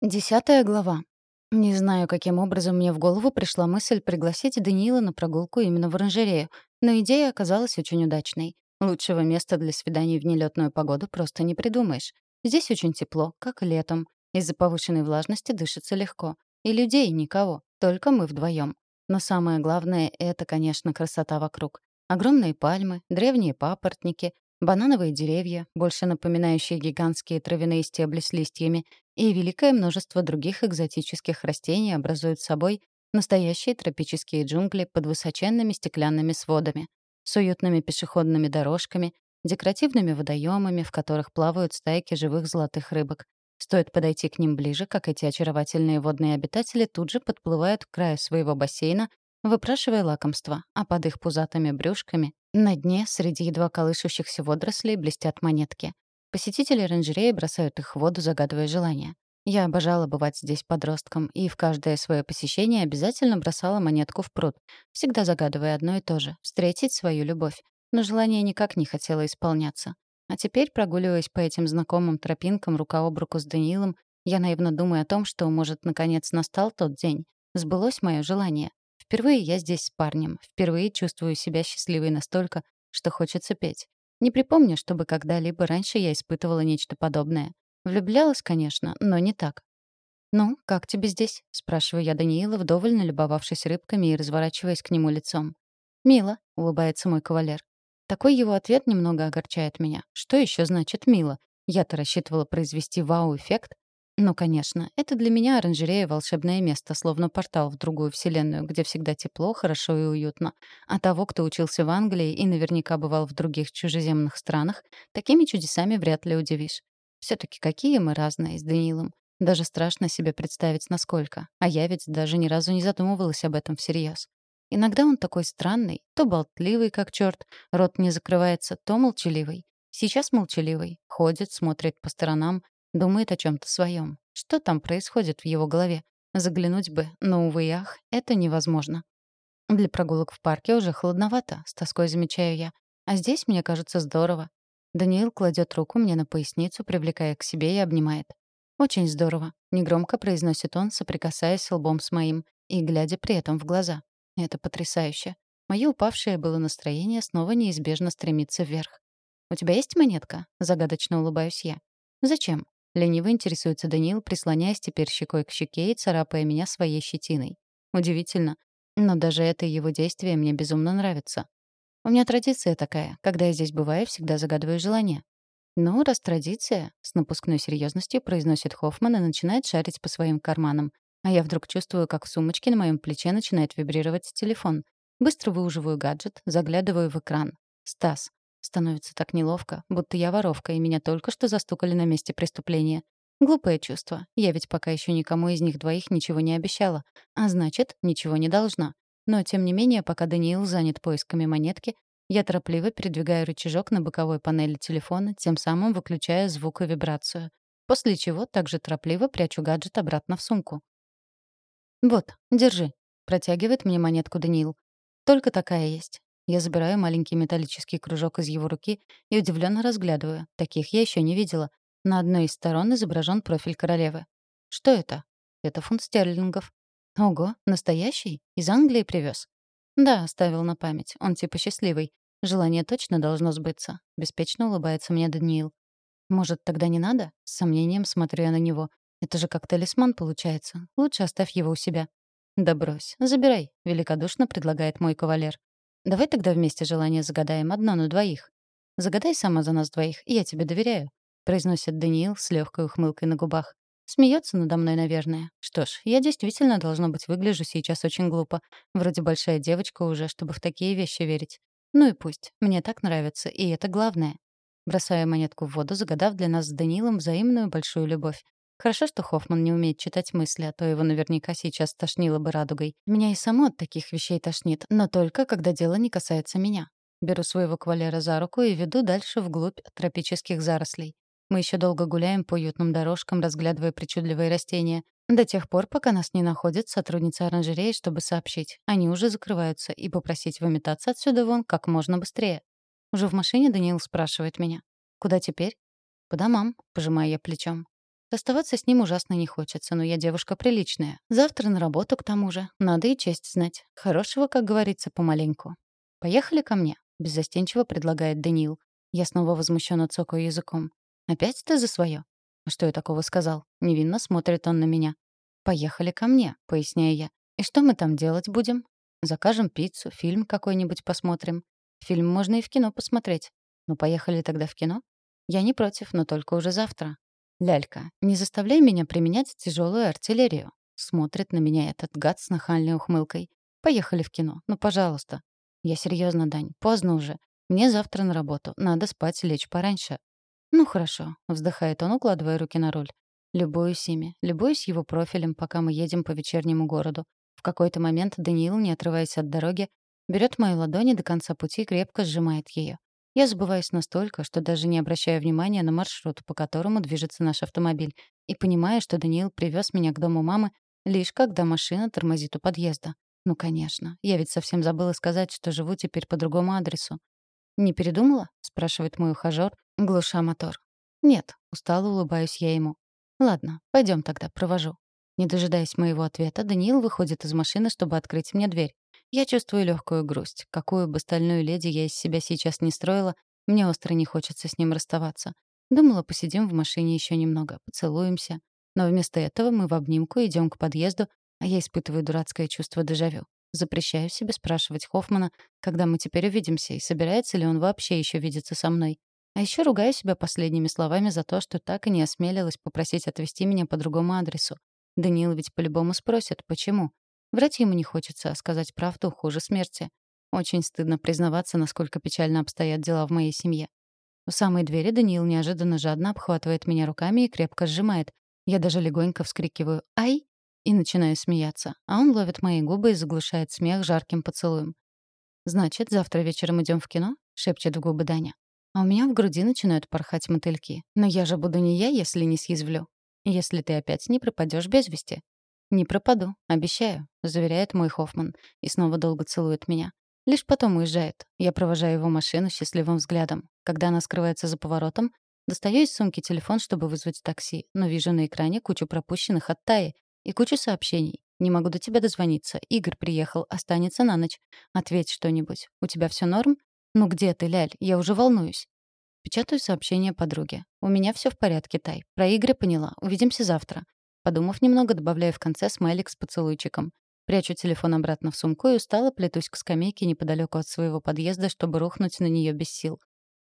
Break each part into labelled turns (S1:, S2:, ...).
S1: Десятая глава. Не знаю, каким образом мне в голову пришла мысль пригласить Даниила на прогулку именно в оранжерею, но идея оказалась очень удачной. Лучшего места для свиданий в нелетную погоду просто не придумаешь. Здесь очень тепло, как летом. Из-за повышенной влажности дышится легко. И людей никого, только мы вдвоем. Но самое главное — это, конечно, красота вокруг. Огромные пальмы, древние папоротники, банановые деревья, больше напоминающие гигантские травяные стебли с листьями, и великое множество других экзотических растений образуют собой настоящие тропические джунгли под высоченными стеклянными сводами, с уютными пешеходными дорожками, декоративными водоемами, в которых плавают стайки живых золотых рыбок. Стоит подойти к ним ближе, как эти очаровательные водные обитатели тут же подплывают к краю своего бассейна, выпрашивая лакомства, а под их пузатыми брюшками на дне среди едва колышущихся водорослей блестят монетки. Посетители оранжереи бросают их в воду, загадывая желания. Я обожала бывать здесь подростком, и в каждое свое посещение обязательно бросала монетку в пруд, всегда загадывая одно и то же — встретить свою любовь. Но желание никак не хотело исполняться. А теперь, прогуливаясь по этим знакомым тропинкам рука об руку с Даниилом, я наивно думаю о том, что, может, наконец настал тот день. Сбылось мое желание. Впервые я здесь с парнем. Впервые чувствую себя счастливой настолько, что хочется петь. Не припомню, чтобы когда-либо раньше я испытывала нечто подобное. Влюблялась, конечно, но не так. «Ну, как тебе здесь?» — спрашиваю я Даниила, вдоволь налюбовавшись рыбками и разворачиваясь к нему лицом. «Мило», — улыбается мой кавалер. Такой его ответ немного огорчает меня. Что еще значит «мило»? Я-то рассчитывала произвести вау-эффект, ну, конечно, это для меня оранжерея — волшебное место, словно портал в другую вселенную, где всегда тепло, хорошо и уютно. А того, кто учился в Англии и наверняка бывал в других чужеземных странах, такими чудесами вряд ли удивишь. все таки какие мы разные с Даниилом. Даже страшно себе представить, насколько. А я ведь даже ни разу не задумывалась об этом всерьез. Иногда он такой странный, то болтливый, как черт, рот не закрывается, то молчаливый. Сейчас молчаливый, ходит, смотрит по сторонам, Думает о чем-то своем. Что там происходит в его голове? Заглянуть бы, но, увы и ах, это невозможно. Для прогулок в парке уже холодновато, с тоской замечаю я. А здесь, мне кажется, здорово. Даниил кладет руку мне на поясницу, привлекая к себе и обнимает. «Очень здорово», — негромко произносит он, соприкасаясь лбом с моим, и глядя при этом в глаза. Это потрясающе. Мое упавшее было настроение снова неизбежно стремится вверх. «У тебя есть монетка?» — загадочно улыбаюсь я. «Зачем?» Лениво интересуется Даниил, прислоняясь теперь щекой к щеке и царапая меня своей щетиной. Удивительно. Но даже это его действие мне безумно нравится. У меня традиция такая. Когда я здесь бываю, всегда загадываю желание. «Ну, раз традиция», — с напускной серьезностью произносит Хоффман и начинает шарить по своим карманам. А я вдруг чувствую, как в сумочке на моем плече начинает вибрировать телефон. Быстро выуживаю гаджет, заглядываю в экран. Стас. Становится так неловко, будто я воровка, и меня только что застукали на месте преступления. Глупое чувство. Я ведь пока еще никому из них двоих ничего не обещала. А значит, ничего не должна. Но, тем не менее, пока Даниил занят поисками монетки, я торопливо передвигаю рычажок на боковой панели телефона, тем самым выключая звук и вибрацию. После чего также торопливо прячу гаджет обратно в сумку. «Вот, держи», — протягивает мне монетку Даниил. «Только такая есть. Я забираю маленький металлический кружок из его руки и удивленно разглядываю. Таких я еще не видела. На одной из сторон изображен профиль королевы. Что это? Это фунт стерлингов. Ого, настоящий? Из Англии привез? Да, оставил на память. Он типа счастливый. Желание точно должно сбыться. Беспечно улыбается мне Даниил. Может, тогда не надо? С сомнением смотрю я на него. Это же как талисман получается. Лучше оставь его у себя. Да брось, забирай, великодушно предлагает мой кавалер. Давай тогда вместе желание загадаем одно на двоих. Загадай сама за нас двоих, я тебе доверяю, произносит Даниил с легкой ухмылкой на губах. Смеется надо мной, наверное. Что ж, я действительно, должно быть, выгляжу сейчас очень глупо. Вроде большая девочка уже, чтобы в такие вещи верить. Ну и пусть. Мне так нравится, и это главное. Бросаю монетку в воду, загадав для нас с Данилом взаимную большую любовь. Хорошо, что Хоффман не умеет читать мысли, а то его наверняка сейчас тошнило бы радугой. Меня и само от таких вещей тошнит, но только когда дело не касается меня. Беру своего кавалера за руку и веду дальше вглубь тропических зарослей. Мы еще долго гуляем по уютным дорожкам, разглядывая причудливые растения, до тех пор, пока нас не находит сотрудница оранжереи, чтобы сообщить. Они уже закрываются, и попросить выметаться отсюда вон как можно быстрее. Уже в машине Даниил спрашивает меня. «Куда теперь?» «По домам», — пожимаю я плечом. Оставаться с ним ужасно не хочется, но я девушка приличная. Завтра на работу к тому же. Надо и честь знать. Хорошего, как говорится, помаленьку. «Поехали ко мне», — беззастенчиво предлагает Даниил. Я снова возмущенно цокаю языком. «Опять ты за свое?» «А что я такого сказал?» Невинно смотрит он на меня. «Поехали ко мне», — поясняю я. «И что мы там делать будем?» «Закажем пиццу, фильм какой-нибудь посмотрим. Фильм можно и в кино посмотреть. Ну, поехали тогда в кино?» «Я не против, но только уже завтра. «Лялька, не заставляй меня применять тяжелую артиллерию», — смотрит на меня этот гад с нахальной ухмылкой. «Поехали в кино, ну, пожалуйста». «Я серьезно, Дань, поздно уже. Мне завтра на работу, надо спать лечь пораньше». «Ну, хорошо», — вздыхает он, укладывая руки на руль. Любуюсь ими, любуюсь его профилем, пока мы едем по вечернему городу. В какой-то момент Даниил, не отрываясь от дороги, берет мою ладонь и до конца пути крепко сжимает ее. Я забываюсь настолько, что даже не обращаю внимания на маршрут, по которому движется наш автомобиль, и понимаю, что Даниил привез меня к дому мамы лишь когда машина тормозит у подъезда. Ну, конечно. Я ведь совсем забыла сказать, что живу теперь по другому адресу. «Не передумала?» — спрашивает мой ухажёр, глуша мотор. «Нет», — устало улыбаюсь я ему. «Ладно, пойдем тогда, провожу». Не дожидаясь моего ответа, Даниил выходит из машины, чтобы открыть мне дверь. Я чувствую легкую грусть. Какую бы стальную леди я из себя сейчас не строила, мне остро не хочется с ним расставаться. Думала, посидим в машине еще немного, поцелуемся. Но вместо этого мы в обнимку идем к подъезду, а я испытываю дурацкое чувство дежавю. Запрещаю себе спрашивать Хоффмана, когда мы теперь увидимся, и собирается ли он вообще еще видеться со мной. А еще ругаю себя последними словами за то, что так и не осмелилась попросить отвезти меня по другому адресу. Даниил ведь по-любому спросит, почему. Врать ему не хочется, а сказать правду хуже смерти. Очень стыдно признаваться, насколько печально обстоят дела в моей семье. У самой двери Даниил неожиданно жадно обхватывает меня руками и крепко сжимает. Я даже легонько вскрикиваю «Ай!» и начинаю смеяться, а он ловит мои губы и заглушает смех жарким поцелуем. «Значит, завтра вечером идем в кино?» — шепчет в губы Даня. А у меня в груди начинают порхать мотыльки. Но я же буду не я, если не съязвлю. Если ты опять не пропадешь без вести. «Не пропаду, обещаю», — заверяет мой Хоффман и снова долго целует меня. Лишь потом уезжает. Я провожаю его машину счастливым взглядом. Когда она скрывается за поворотом, достаю из сумки телефон, чтобы вызвать такси, но вижу на экране кучу пропущенных от Таи и кучу сообщений. «Не могу до тебя дозвониться. Игорь приехал, останется на ночь. Ответь что-нибудь. У тебя все норм? Ну где ты, Ляль? Я уже волнуюсь». Печатаю сообщение подруге. «У меня все в порядке, Тай. Про Игоря поняла. Увидимся завтра. Подумав немного, добавляю в конце смайлик с поцелуйчиком. Прячу телефон обратно в сумку и устало плетусь к скамейке неподалеку от своего подъезда, чтобы рухнуть на нее без сил.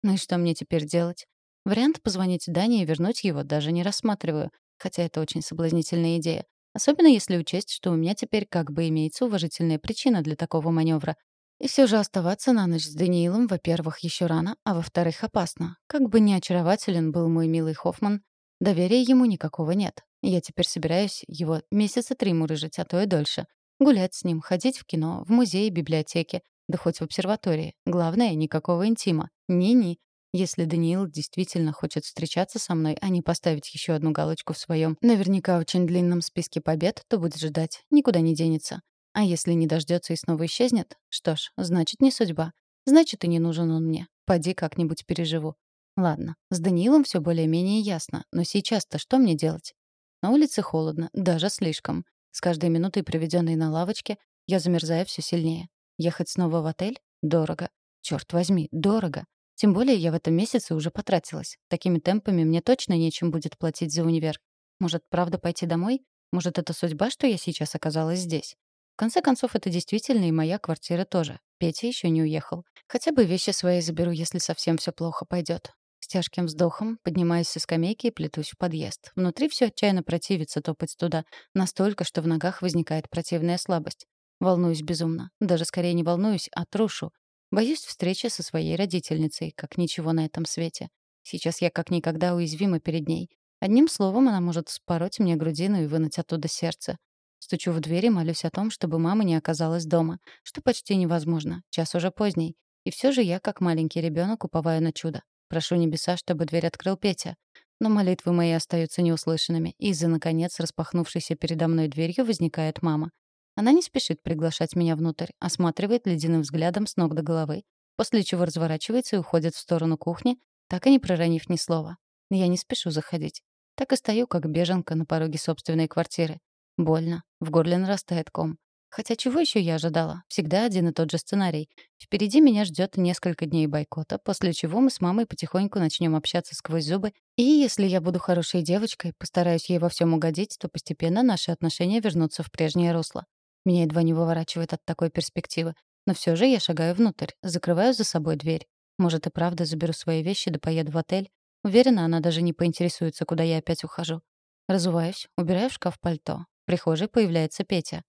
S1: Ну и что мне теперь делать? Вариант позвонить Дане и вернуть его даже не рассматриваю, хотя это очень соблазнительная идея. Особенно если учесть, что у меня теперь как бы имеется уважительная причина для такого маневра. И все же оставаться на ночь с Даниилом, во-первых, еще рано, а во-вторых, опасно. Как бы ни очарователен был мой милый Хоффман, доверия ему никакого нет. Я теперь собираюсь его месяца три мурыжить, а то и дольше. Гулять с ним, ходить в кино, в музей, библиотеке, да хоть в обсерватории. Главное, никакого интима. Ни-ни. Если Даниил действительно хочет встречаться со мной, а не поставить еще одну галочку в своем наверняка очень длинном списке побед, то будет ждать, никуда не денется. А если не дождется и снова исчезнет, что ж, значит, не судьба. Значит, и не нужен он мне. Поди как-нибудь переживу. Ладно, с Даниилом все более-менее ясно, но сейчас-то что мне делать? На улице холодно, даже слишком. С каждой минутой, проведенной на лавочке, я замерзаю все сильнее. Ехать снова в отель? Дорого. Черт возьми, дорого. Тем более я в этом месяце уже потратилась. Такими темпами мне точно нечем будет платить за универ. Может, правда пойти домой? Может, это судьба, что я сейчас оказалась здесь? В конце концов, это действительно и моя квартира тоже. Петя еще не уехал. Хотя бы вещи свои заберу, если совсем все плохо пойдет. Тяжким вздохом поднимаюсь со скамейки и плетусь в подъезд. Внутри все отчаянно противится топать туда, настолько, что в ногах возникает противная слабость. Волнуюсь безумно. Даже скорее не волнуюсь, а трушу. Боюсь встречи со своей родительницей, как ничего на этом свете. Сейчас я как никогда уязвима перед ней. Одним словом, она может спороть мне грудину и вынуть оттуда сердце. Стучу в дверь и молюсь о том, чтобы мама не оказалась дома, что почти невозможно, час уже поздний. И все же я, как маленький ребенок, уповаю на чудо. Прошу небеса, чтобы дверь открыл Петя. Но молитвы мои остаются неуслышанными, и из-за, наконец, распахнувшейся передо мной дверью возникает мама. Она не спешит приглашать меня внутрь, осматривает ледяным взглядом с ног до головы, после чего разворачивается и уходит в сторону кухни, так и не проронив ни слова. Я не спешу заходить. Так и стою, как беженка на пороге собственной квартиры. Больно. В горле нарастает ком. Хотя чего еще я ожидала? Всегда один и тот же сценарий. Впереди меня ждет несколько дней бойкота, после чего мы с мамой потихоньку начнем общаться сквозь зубы. И если я буду хорошей девочкой, постараюсь ей во всем угодить, то постепенно наши отношения вернутся в прежнее русло. Меня едва не выворачивает от такой перспективы. Но все же я шагаю внутрь, закрываю за собой дверь. Может, и правда заберу свои вещи да поеду в отель. Уверена, она даже не поинтересуется, куда я опять ухожу. Разуваюсь, убираю в шкаф пальто. В прихожей появляется Петя.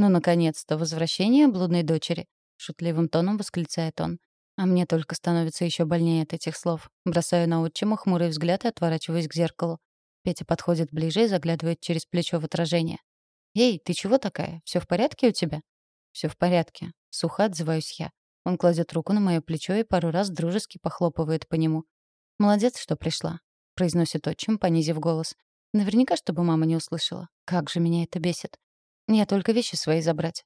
S1: «Ну, наконец-то, возвращение блудной дочери», — шутливым тоном восклицает он. А мне только становится еще больнее от этих слов. Бросаю на отчима хмурый взгляд и отворачиваюсь к зеркалу. Петя подходит ближе и заглядывает через плечо в отражение. «Эй, ты чего такая? Все в порядке у тебя?» Все в порядке», — сухо отзываюсь я. Он кладет руку на мое плечо и пару раз дружески похлопывает по нему. «Молодец, что пришла», — произносит отчим, понизив голос. Наверняка, чтобы мама не услышала. Как же меня это бесит. Я только вещи свои забрать.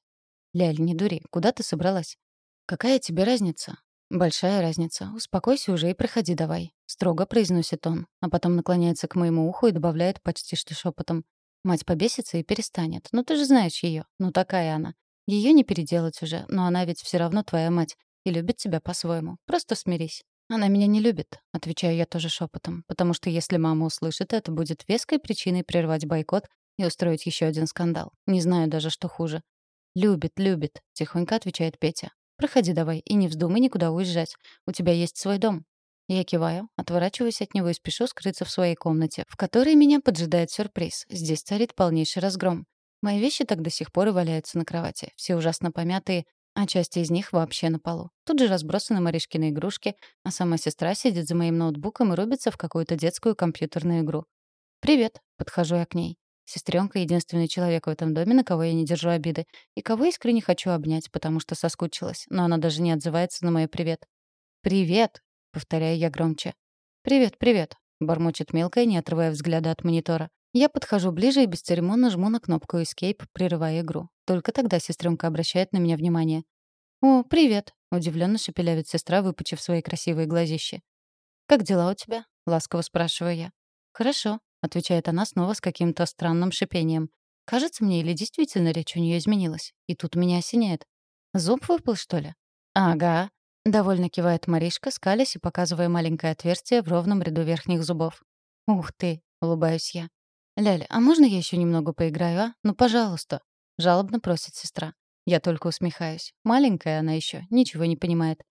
S1: Ляль, не дури, куда ты собралась? Какая тебе разница? Большая разница. Успокойся уже и проходи давай. Строго произносит он, а потом наклоняется к моему уху и добавляет почти что шепотом. Мать побесится и перестанет. Ну ты же знаешь ее. Ну такая она. Ее не переделать уже, но она ведь все равно твоя мать и любит тебя по-своему. Просто смирись. Она меня не любит, отвечаю я тоже шепотом, потому что если мама услышит, это будет веской причиной прервать бойкот и устроить еще один скандал. Не знаю даже, что хуже. «Любит, любит», — тихонько отвечает Петя. «Проходи давай и не вздумай никуда уезжать. У тебя есть свой дом». Я киваю, отворачиваюсь от него и спешу скрыться в своей комнате, в которой меня поджидает сюрприз. Здесь царит полнейший разгром. Мои вещи так до сих пор и валяются на кровати. Все ужасно помятые, а части из них вообще на полу. Тут же разбросаны Маришкины игрушки, а сама сестра сидит за моим ноутбуком и рубится в какую-то детскую компьютерную игру. «Привет», — подхожу я к ней. Сестренка — единственный человек в этом доме, на кого я не держу обиды, и кого искренне хочу обнять, потому что соскучилась, но она даже не отзывается на мой привет. «Привет!» — повторяю я громче. «Привет, привет!» — бормочет мелкая, не отрывая взгляда от монитора. Я подхожу ближе и бесцеремонно жму на кнопку Escape, прерывая игру. Только тогда сестренка обращает на меня внимание. «О, привет!» — удивленно шепелявит сестра, выпучив свои красивые глазищи. «Как дела у тебя?» — ласково спрашиваю я. «Хорошо», отвечает она снова с каким-то странным шипением. Кажется мне, или действительно речь у нее изменилась. И тут меня осеняет. Зуб выпал, что ли? Ага. Довольно кивает Маришка, скалясь и показывая маленькое отверстие в ровном ряду верхних зубов. «Ух ты!» — улыбаюсь я. «Ляля, а можно я еще немного поиграю, а? Ну, пожалуйста!» — жалобно просит сестра. Я только усмехаюсь. Маленькая она еще, ничего не понимает.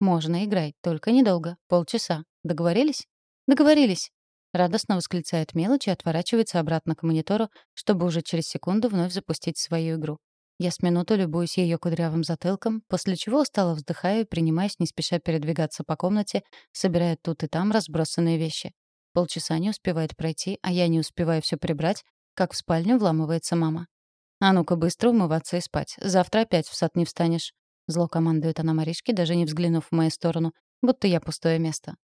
S1: «Можно играть, только недолго, полчаса. Договорились?» «Договорились!» Радостно восклицает мелочь и отворачивается обратно к монитору, чтобы уже через секунду вновь запустить свою игру. Я с минуту любуюсь ее кудрявым затылком, после чего устало вздыхаю и принимаюсь не спеша передвигаться по комнате, собирая тут и там разбросанные вещи. Полчаса не успевает пройти, а я не успеваю все прибрать, как в спальню вламывается мама. «А ну-ка быстро умываться и спать. Завтра опять в сад не встанешь». Зло командует она Маришке, даже не взглянув в мою сторону, будто я пустое место.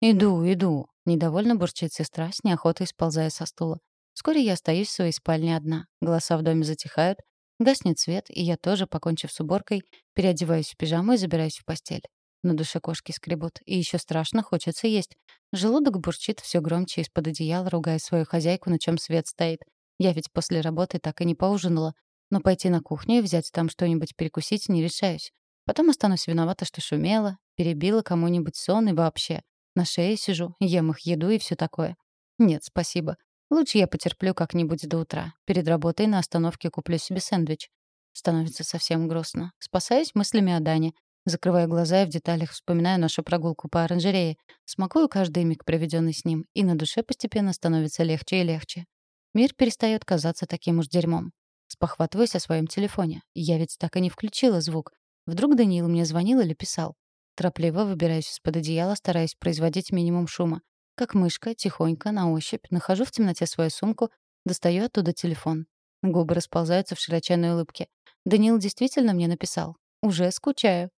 S1: «Иду, иду», — недовольно бурчит сестра, с неохотой сползая со стула. Вскоре я остаюсь в своей спальне одна. Голоса в доме затихают, гаснет свет, и я тоже, покончив с уборкой, переодеваюсь в пижаму и забираюсь в постель. На душе кошки скребут, и еще страшно хочется есть. Желудок бурчит все громче из-под одеяла, ругая свою хозяйку, на чем свет стоит. Я ведь после работы так и не поужинала. Но пойти на кухню и взять там что-нибудь перекусить не решаюсь. Потом останусь виновата, что шумела, перебила кому-нибудь сон и вообще. На шее сижу, ем их еду и все такое. Нет, спасибо. Лучше я потерплю как-нибудь до утра. Перед работой на остановке куплю себе сэндвич. Становится совсем грустно. Спасаюсь мыслями о Дане. Закрываю глаза и в деталях вспоминаю нашу прогулку по оранжерее. Смакую каждый миг, проведенный с ним, и на душе постепенно становится легче и легче. Мир перестает казаться таким уж дерьмом. Спохватываюсь о своем телефоне. Я ведь так и не включила звук. Вдруг Даниил мне звонил или писал. Торопливо выбираюсь из-под одеяла, стараясь производить минимум шума. Как мышка, тихонько, на ощупь, нахожу в темноте свою сумку, достаю оттуда телефон. Губы расползаются в широченной улыбке. Даниил действительно мне написал. «Уже скучаю».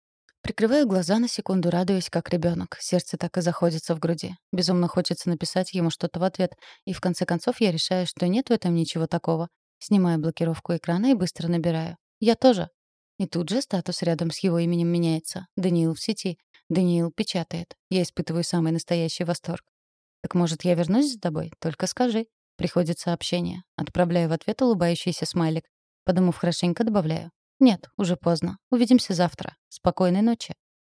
S1: Прикрываю глаза на секунду, радуясь, как ребенок. Сердце так и заходится в груди. Безумно хочется написать ему что-то в ответ. И в конце концов я решаю, что нет в этом ничего такого. Снимаю блокировку экрана и быстро набираю. «Я тоже». И тут же статус рядом с его именем меняется. Даниил в сети. Даниил печатает. Я испытываю самый настоящий восторг. «Так, может, я вернусь за тобой? Только скажи». Приходит сообщение. Отправляю в ответ улыбающийся смайлик. Подумав хорошенько, добавляю. «Нет, уже поздно. Увидимся завтра. Спокойной ночи».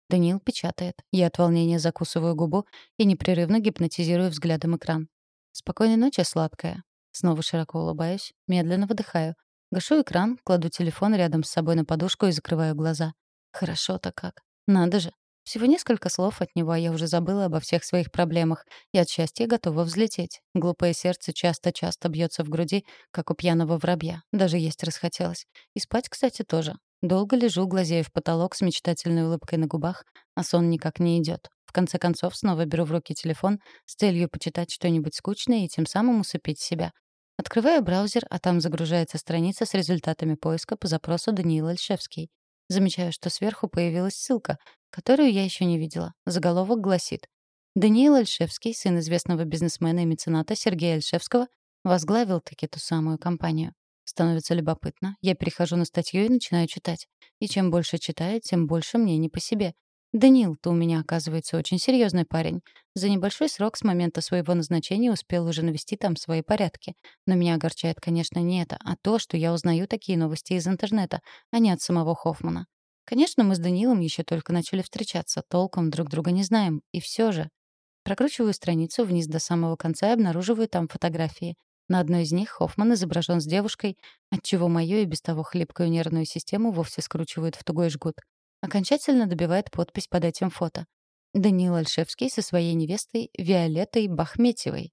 S1: Даниил печатает. Я от волнения закусываю губу и непрерывно гипнотизирую взглядом экран. «Спокойной ночи, сладкая». Снова широко улыбаюсь, медленно выдыхаю. Гашу экран, кладу телефон рядом с собой на подушку и закрываю глаза. Хорошо-то как. Надо же. Всего несколько слов от него, а я уже забыла обо всех своих проблемах, и от счастья готова взлететь. Глупое сердце часто-часто бьется в груди, как у пьяного воробья. Даже есть расхотелось. И спать, кстати, тоже. Долго лежу, глазея в потолок с мечтательной улыбкой на губах, а сон никак не идет. В конце концов, снова беру в руки телефон с целью почитать что-нибудь скучное и тем самым усыпить себя. Открываю браузер, а там загружается страница с результатами поиска по запросу Даниил Альшевский. Замечаю, что сверху появилась ссылка, которую я еще не видела. Заголовок гласит «Даниил Альшевский, сын известного бизнесмена и мецената Сергея Альшевского, возглавил таки ту самую компанию. Становится любопытно. Я перехожу на статью и начинаю читать. И чем больше читаю, тем больше мне не по себе. Даниил-то у меня, оказывается, очень серьезный парень. За небольшой срок с момента своего назначения успел уже навести там свои порядки. Но меня огорчает, конечно, не это, а то, что я узнаю такие новости из интернета, а не от самого Хоффмана. Конечно, мы с Даниилом еще только начали встречаться, толком друг друга не знаем. И все же. Прокручиваю страницу вниз до самого конца и обнаруживаю там фотографии. На одной из них Хоффман изображен с девушкой, отчего мою и без того хлипкую нервную систему вовсе скручивают в тугой жгут. Окончательно добивает подпись под этим фото. Даниил Альшевский со своей невестой Виолеттой Бахметьевой.